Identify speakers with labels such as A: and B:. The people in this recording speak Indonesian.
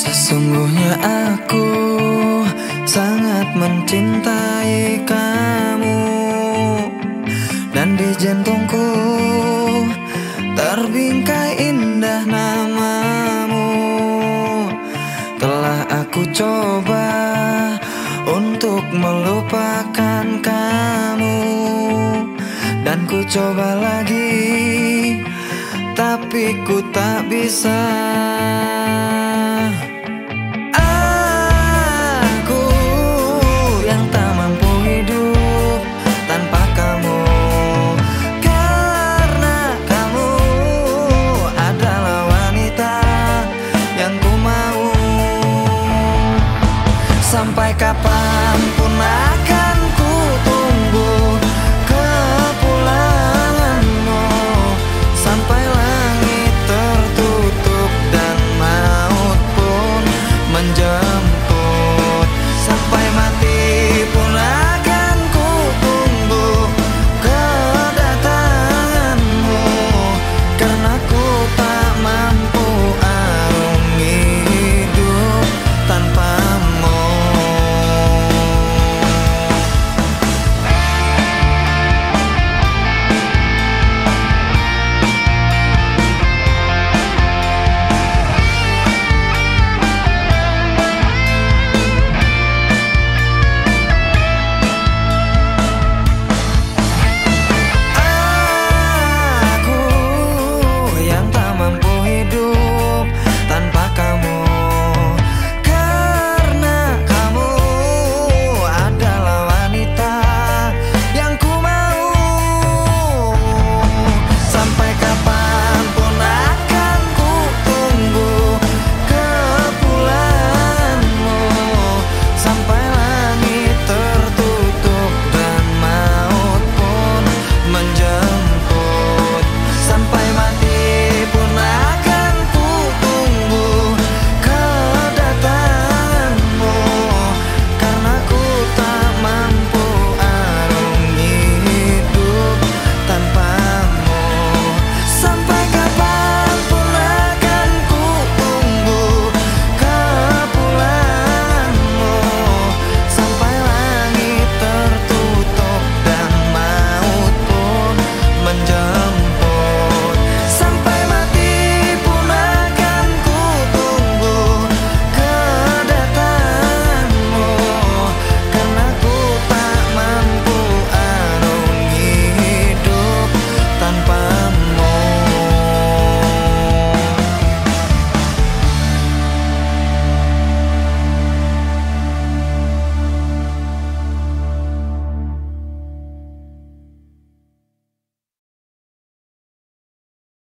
A: Sesungguhnya aku sangat mencintai kamu. Dan di jantungku terbingkai indah namamu. Telah aku coba untuk melupakan kamu. Dan ku coba lagi tapi ku tak bisa sampai kapan pun akan